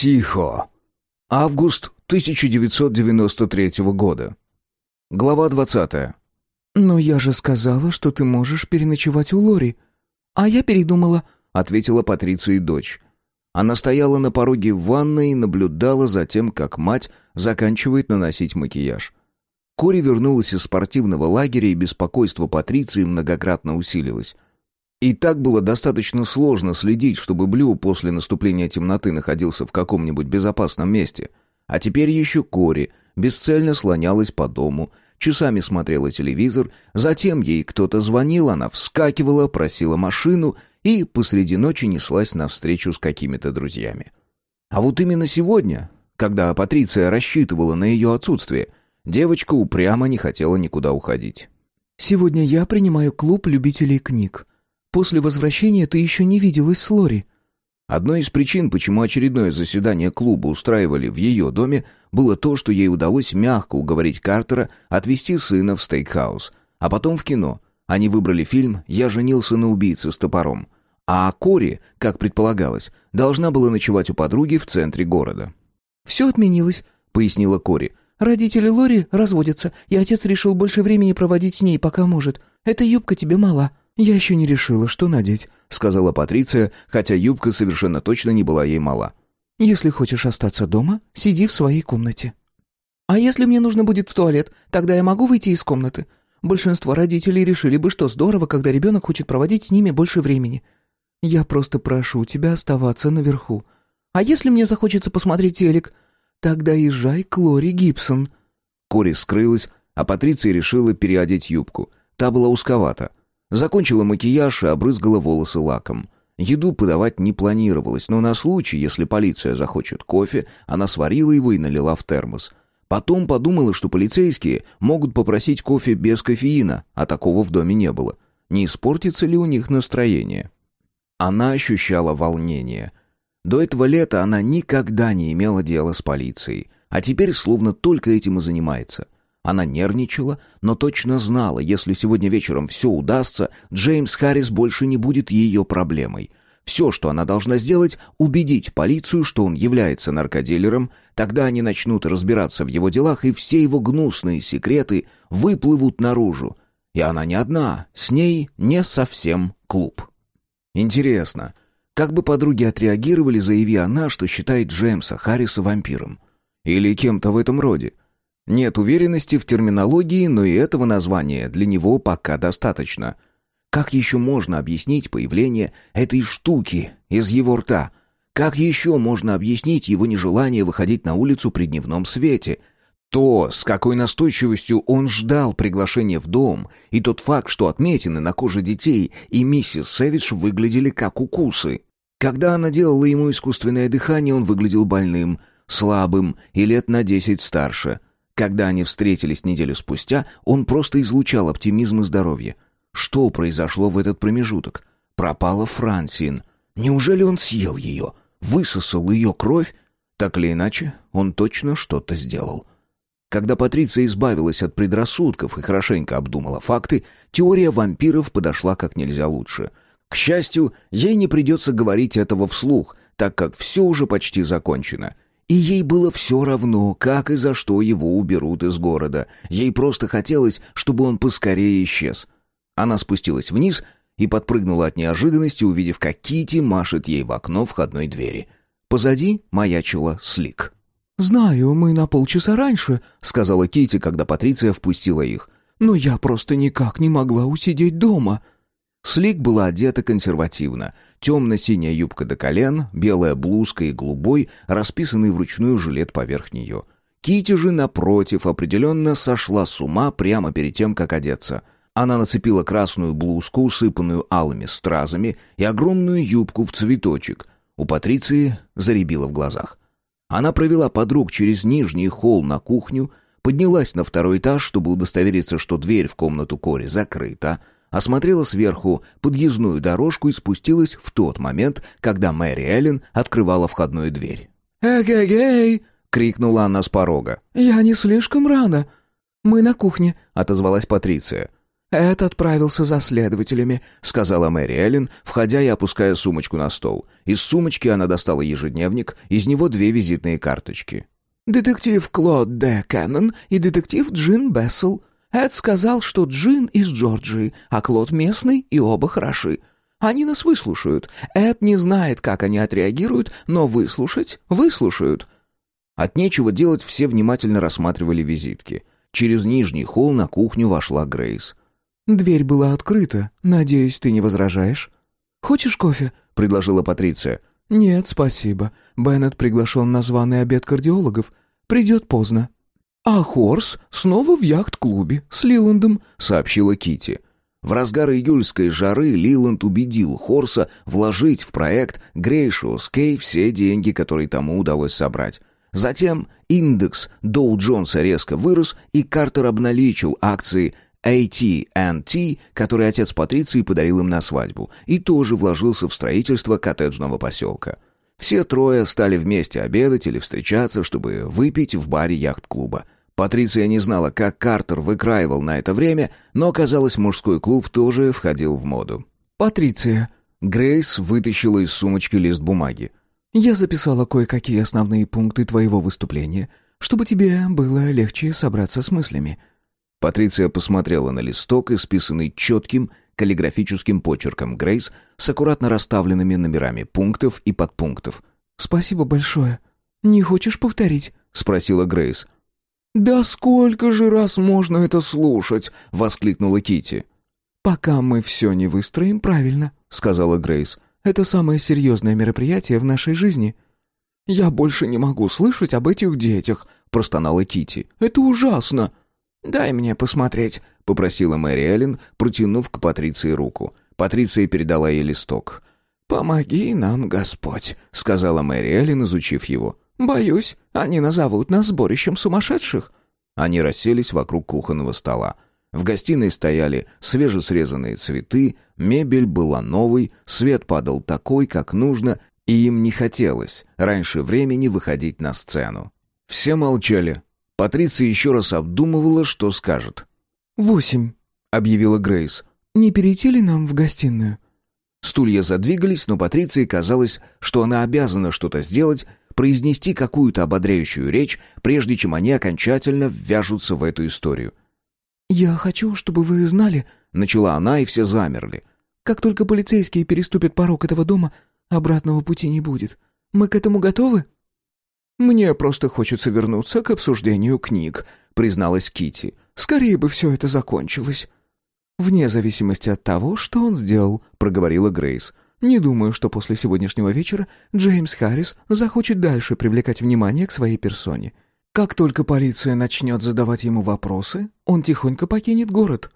Психо. Август 1993 года. Глава 20. «Но я же сказала, что ты можешь переночевать у Лори». «А я передумала», — ответила Патриция дочь. Она стояла на пороге ванной и наблюдала за тем, как мать заканчивает наносить макияж. Кори вернулась из спортивного лагеря, и беспокойство Патриции многократно усилилось. И так было достаточно сложно следить, чтобы Блю после наступления темноты находился в каком-нибудь безопасном месте. А теперь еще Кори бесцельно слонялась по дому, часами смотрела телевизор, затем ей кто-то звонил, она вскакивала, просила машину и посреди ночи неслась навстречу с какими-то друзьями. А вот именно сегодня, когда Патриция рассчитывала на ее отсутствие, девочка упрямо не хотела никуда уходить. «Сегодня я принимаю клуб любителей книг», После возвращения ты еще не виделась с Лори». Одной из причин, почему очередное заседание клуба устраивали в ее доме, было то, что ей удалось мягко уговорить Картера отвезти сына в стейкхаус, а потом в кино. Они выбрали фильм «Я женился на убийце с топором». А Кори, как предполагалось, должна была ночевать у подруги в центре города. «Все отменилось», — пояснила Кори. «Родители Лори разводятся, и отец решил больше времени проводить с ней, пока может. Эта юбка тебе мала». «Я еще не решила, что надеть», — сказала Патриция, хотя юбка совершенно точно не была ей мала. «Если хочешь остаться дома, сиди в своей комнате». «А если мне нужно будет в туалет, тогда я могу выйти из комнаты?» Большинство родителей решили бы, что здорово, когда ребенок хочет проводить с ними больше времени. Я просто прошу тебя оставаться наверху. А если мне захочется посмотреть телек, тогда езжай к Лори Гибсон». Кори скрылась, а Патриция решила переодеть юбку. Та была узковата. Закончила макияж и обрызгала волосы лаком. Еду подавать не планировалось, но на случай, если полиция захочет кофе, она сварила его и налила в термос. Потом подумала, что полицейские могут попросить кофе без кофеина, а такого в доме не было. Не испортится ли у них настроение? Она ощущала волнение. До этого лета она никогда не имела дела с полицией, а теперь словно только этим и занимается — она нервничала, но точно знала, если сегодня вечером все удастся, Джеймс Харрис больше не будет ее проблемой. Все, что она должна сделать, убедить полицию, что он является наркодилером, тогда они начнут разбираться в его делах, и все его гнусные секреты выплывут наружу. И она не одна, с ней не совсем клуб. Интересно, как бы подруги отреагировали, заяви она, что считает Джеймса Харриса вампиром? Или кем-то в этом роде? Нет уверенности в терминологии, но и этого названия для него пока достаточно. Как еще можно объяснить появление этой штуки из его рта? Как еще можно объяснить его нежелание выходить на улицу при дневном свете? То, с какой настойчивостью он ждал приглашения в дом, и тот факт, что отметины на коже детей и миссис Сэвидж выглядели как укусы. Когда она делала ему искусственное дыхание, он выглядел больным, слабым и лет на десять старше – когда они встретились неделю спустя, он просто излучал оптимизм и здоровье. Что произошло в этот промежуток? Пропала Франсин. Неужели он съел ее? Высосал ее кровь? Так или иначе, он точно что-то сделал. Когда Патриция избавилась от предрассудков и хорошенько обдумала факты, теория вампиров подошла как нельзя лучше. К счастью, ей не придется говорить этого вслух, так как все уже почти закончено — и ей было все равно, как и за что его уберут из города. Ей просто хотелось, чтобы он поскорее исчез. Она спустилась вниз и подпрыгнула от неожиданности, увидев, как Кити машет ей в окно входной двери. Позади маячила Слик. «Знаю, мы на полчаса раньше», — сказала Кити, когда Патриция впустила их. «Но я просто никак не могла усидеть дома». Слик была одета консервативно. Темно-синяя юбка до колен, белая блузка и голубой, расписанный вручную жилет поверх нее. Кити же, напротив, определенно сошла с ума прямо перед тем, как одеться. Она нацепила красную блузку, усыпанную алыми стразами, и огромную юбку в цветочек. У Патриции заребило в глазах. Она провела подруг через нижний холл на кухню, поднялась на второй этаж, чтобы удостовериться, что дверь в комнату Кори закрыта, осмотрела сверху подъездную дорожку и спустилась в тот момент, когда Мэри Эллен открывала входную дверь. «Эгегей!» — крикнула она с порога. «Я не слишком рано». «Мы на кухне», — отозвалась Патриция. «Эд отправился за следователями», — сказала Мэри Эллен, входя и опуская сумочку на стол. Из сумочки она достала ежедневник, из него две визитные карточки. «Детектив Клод Д. Кеннон и детектив Джин Бессел. Эд сказал, что Джин из Джорджии, а Клод местный, и оба хороши. Они нас выслушают. Эд не знает, как они отреагируют, но выслушать выслушают». От нечего делать все внимательно рассматривали визитки. Через нижний холл на кухню вошла Грейс. «Дверь была открыта. Надеюсь, ты не возражаешь?» «Хочешь кофе?» — предложила Патриция. «Нет, спасибо. Беннет приглашен на званый обед кардиологов. Придет поздно». «А Хорс снова в яхт-клубе с Лиландом», — сообщила Кити. В разгар июльской жары Лиланд убедил Хорса вложить в проект Грейшиус Кей все деньги, которые тому удалось собрать. Затем индекс Доу Джонса резко вырос, и Картер обналичил акции AT&T, который отец Патриции подарил им на свадьбу, и тоже вложился в строительство коттеджного поселка. Все трое стали вместе обедать или встречаться, чтобы выпить в баре яхт-клуба. Патриция не знала, как Картер выкраивал на это время, но, казалось, мужской клуб тоже входил в моду. «Патриция». Грейс вытащила из сумочки лист бумаги. «Я записала кое-какие основные пункты твоего выступления, чтобы тебе было легче собраться с мыслями». Патриция посмотрела на листок, исписанный четким каллиграфическим почерком Грейс с аккуратно расставленными номерами пунктов и подпунктов. «Спасибо большое. Не хочешь повторить?» — спросила Грейс. «Да сколько же раз можно это слушать?» — воскликнула Кити. «Пока мы все не выстроим правильно», — сказала Грейс. «Это самое серьезное мероприятие в нашей жизни». «Я больше не могу слышать об этих детях», — простонала Кити. «Это ужасно!» «Дай мне посмотреть», — попросила Мэри Эллен, протянув к Патриции руку. Патриция передала ей листок. «Помоги нам, Господь», — сказала Мэри Эллен, изучив его. «Боюсь, они назовут нас сборищем сумасшедших». Они расселись вокруг кухонного стола. В гостиной стояли свежесрезанные цветы, мебель была новой, свет падал такой, как нужно, и им не хотелось раньше времени выходить на сцену. Все молчали, Патриция еще раз обдумывала, что скажет. «Восемь», — объявила Грейс. «Не перейти ли нам в гостиную?» Стулья задвигались, но Патриции казалось, что она обязана что-то сделать, произнести какую-то ободряющую речь, прежде чем они окончательно ввяжутся в эту историю. «Я хочу, чтобы вы знали», — начала она, и все замерли. «Как только полицейские переступят порог этого дома, обратного пути не будет. Мы к этому готовы?» «Мне просто хочется вернуться к обсуждению книг», — призналась Кити. «Скорее бы все это закончилось». «Вне зависимости от того, что он сделал», — проговорила Грейс. «Не думаю, что после сегодняшнего вечера Джеймс Харрис захочет дальше привлекать внимание к своей персоне. Как только полиция начнет задавать ему вопросы, он тихонько покинет город».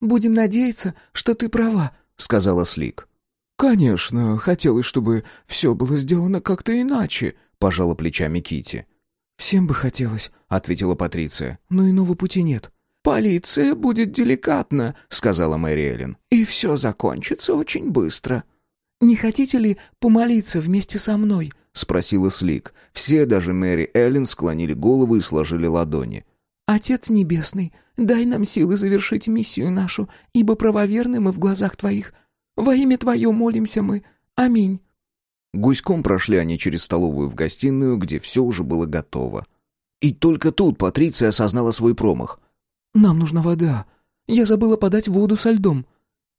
«Будем надеяться, что ты права», — сказала Слик. «Конечно, хотелось, чтобы все было сделано как-то иначе», пожала плечами Кити. Всем бы хотелось, ответила Патриция. Но иного пути нет. Полиция будет деликатна, сказала Мэри Эллен. И все закончится очень быстро. Не хотите ли помолиться вместе со мной? спросила Слик. Все, даже Мэри Эллен, склонили головы и сложили ладони. Отец небесный, дай нам силы завершить миссию нашу, ибо правоверны мы в глазах твоих. Во имя твое молимся мы. Аминь. Гуськом прошли они через столовую в гостиную, где все уже было готово. И только тут Патриция осознала свой промах. «Нам нужна вода. Я забыла подать воду со льдом».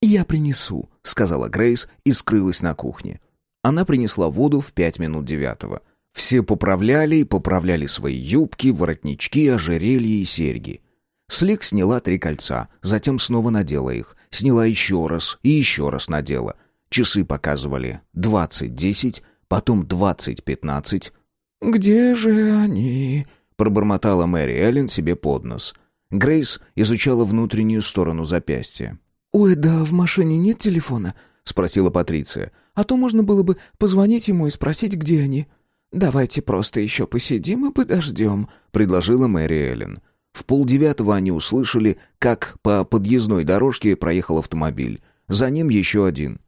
«Я принесу», — сказала Грейс и скрылась на кухне. Она принесла воду в пять минут девятого. Все поправляли и поправляли свои юбки, воротнички, ожерелья и серьги. Слик сняла три кольца, затем снова надела их, сняла еще раз и еще раз надела. Часы показывали двадцать десять, потом двадцать пятнадцать. «Где же они?» — пробормотала Мэри Эллен себе под нос. Грейс изучала внутреннюю сторону запястья. «Ой, да в машине нет телефона?» — спросила Патриция. «А то можно было бы позвонить ему и спросить, где они». «Давайте просто еще посидим и подождем», — предложила Мэри Эллен. В полдевятого они услышали, как по подъездной дорожке проехал автомобиль. За ним еще один.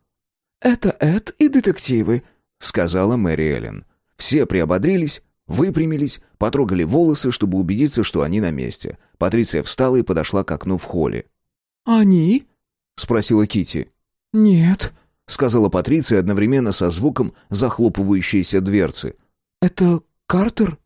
«Это Эд и детективы», — сказала Мэри Эллен. Все приободрились, выпрямились, потрогали волосы, чтобы убедиться, что они на месте. Патриция встала и подошла к окну в холле. Они? Спросила Кити. Нет, сказала Патриция одновременно со звуком захлопывающейся дверцы. Это Картер